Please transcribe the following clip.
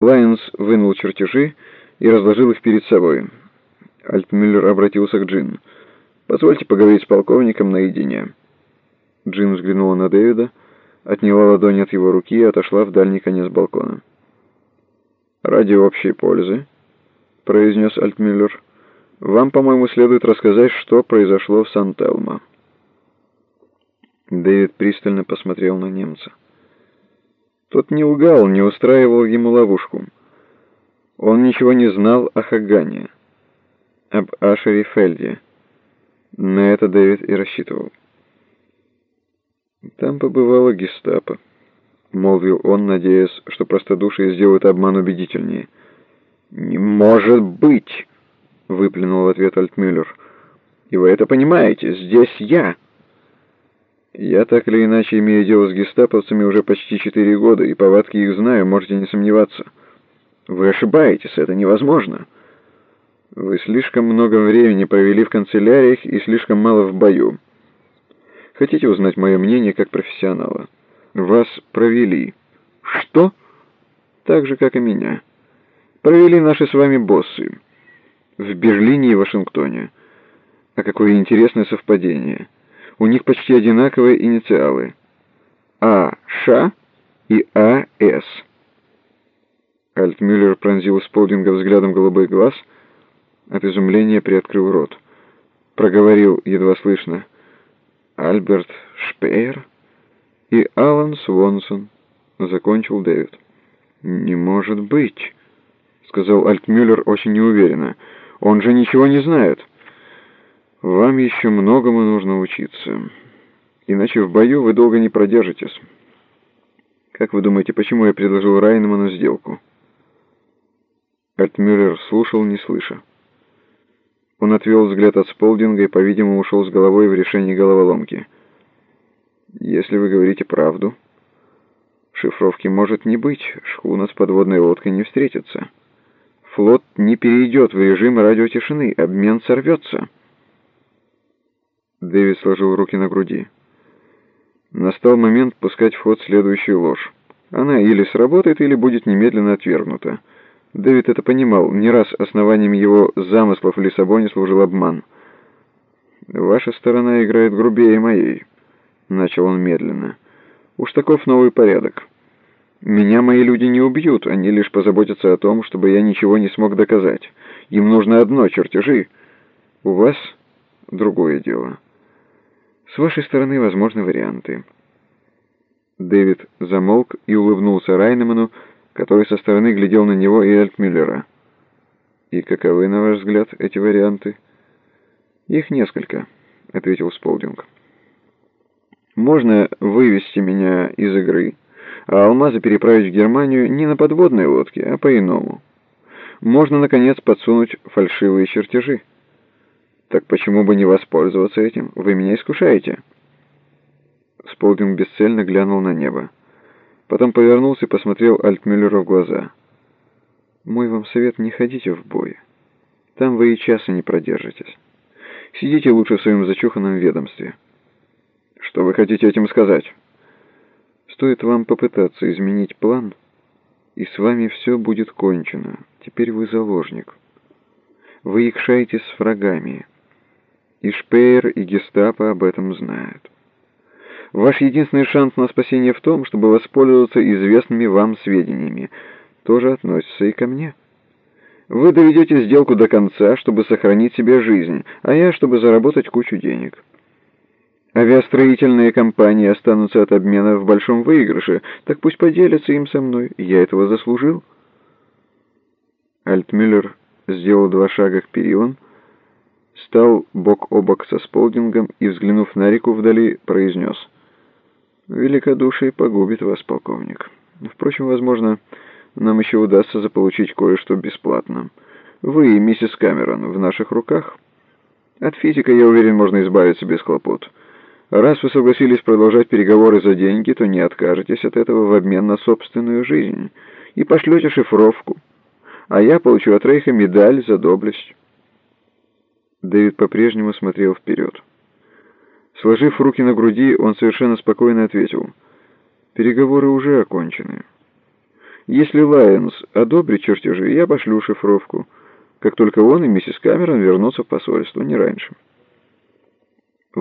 Лайонс вынул чертежи и разложил их перед собой. Альтмюллер обратился к Джин. «Позвольте поговорить с полковником наедине». Джин взглянула на Дэвида, отняла ладонь от его руки и отошла в дальний конец балкона. «Ради общей пользы», — произнес Альтмюллер, — «вам, по-моему, следует рассказать, что произошло в Сан-Телмо». Дэвид пристально посмотрел на немца. Тот не лгал, не устраивал ему ловушку. Он ничего не знал о Хагане, об Ашере Фельде. На это Дэвид и рассчитывал. «Там побывала гестапо», — молвил он, надеясь, что простодушие сделает обман убедительнее. «Не может быть!» — выплюнул в ответ Альтмюллер. «И вы это понимаете, здесь я!» Я так или иначе имею дело с гестаповцами уже почти четыре года, и повадки их знаю, можете не сомневаться. Вы ошибаетесь, это невозможно. Вы слишком много времени провели в канцеляриях и слишком мало в бою. Хотите узнать мое мнение как профессионала? Вас провели. Что? Так же, как и меня. Провели наши с вами боссы. В Берлине и Вашингтоне. А какое интересное совпадение. У них почти одинаковые инициалы. А.Ш. и А.С. Альтмюллер пронзил Сполдинга взглядом голубой глаз, от изумления приоткрыл рот. Проговорил едва слышно. Альберт Шпеер и Алан Свонсон, закончил Дэвид. «Не может быть», — сказал Альтмюллер очень неуверенно. «Он же ничего не знает». Вам еще многому нужно учиться. Иначе в бою вы долго не продержитесь. Как вы думаете, почему я предложил Райнману сделку? Альтмюллер слушал, не слыша. Он отвел взгляд от Сполдинга и, по-видимому, ушел с головой в решении головоломки. Если вы говорите правду, шифровки может не быть, шхуна с подводной лодкой не встретится. Флот не перейдет в режим радиотишины, обмен сорвется. Дэвид сложил руки на груди. Настал момент пускать в ход следующую ложь. Она или сработает, или будет немедленно отвергнута. Дэвид это понимал. Не раз основанием его замыслов в Лиссабоне служил обман. «Ваша сторона играет грубее моей», — начал он медленно. «Уж таков новый порядок. Меня мои люди не убьют, они лишь позаботятся о том, чтобы я ничего не смог доказать. Им нужно одно — чертежи. У вас другое дело». С вашей стороны возможны варианты». Дэвид замолк и улыбнулся Райнеману, который со стороны глядел на него и Альтмюллера. «И каковы, на ваш взгляд, эти варианты?» «Их несколько», — ответил Сполдинг. «Можно вывести меня из игры, а алмазы переправить в Германию не на подводной лодке, а по-иному. Можно, наконец, подсунуть фальшивые чертежи». «Так почему бы не воспользоваться этим? Вы меня искушаете». Сполдинг бесцельно глянул на небо. Потом повернулся и посмотрел Альтмюллеру в глаза. «Мой вам совет, не ходите в бой. Там вы и часа не продержитесь. Сидите лучше в своем зачуханном ведомстве». «Что вы хотите этим сказать?» «Стоит вам попытаться изменить план, и с вами все будет кончено. Теперь вы заложник. Вы икшаетесь с врагами». И Шпеер, и гестапо об этом знают. Ваш единственный шанс на спасение в том, чтобы воспользоваться известными вам сведениями. Тоже относится и ко мне. Вы доведете сделку до конца, чтобы сохранить себе жизнь, а я, чтобы заработать кучу денег. Авиастроительные компании останутся от обмена в большом выигрыше, так пусть поделятся им со мной. Я этого заслужил. Альтмюллер сделал два шага к перилам, стал бок о бок со Сполдингом и, взглянув на реку вдали, произнес «Великодушие погубит вас, полковник. Впрочем, возможно, нам еще удастся заполучить кое-что бесплатно. Вы, миссис Камерон, в наших руках. От физика, я уверен, можно избавиться без хлопот. Раз вы согласились продолжать переговоры за деньги, то не откажетесь от этого в обмен на собственную жизнь и пошлете шифровку, а я получу от Рейха медаль за доблесть». Дэвид по-прежнему смотрел вперед. Сложив руки на груди, он совершенно спокойно ответил. «Переговоры уже окончены. Если Лайонс одобрит чертежи, я пошлю шифровку, как только он и миссис Камерон вернутся в посольство, не раньше.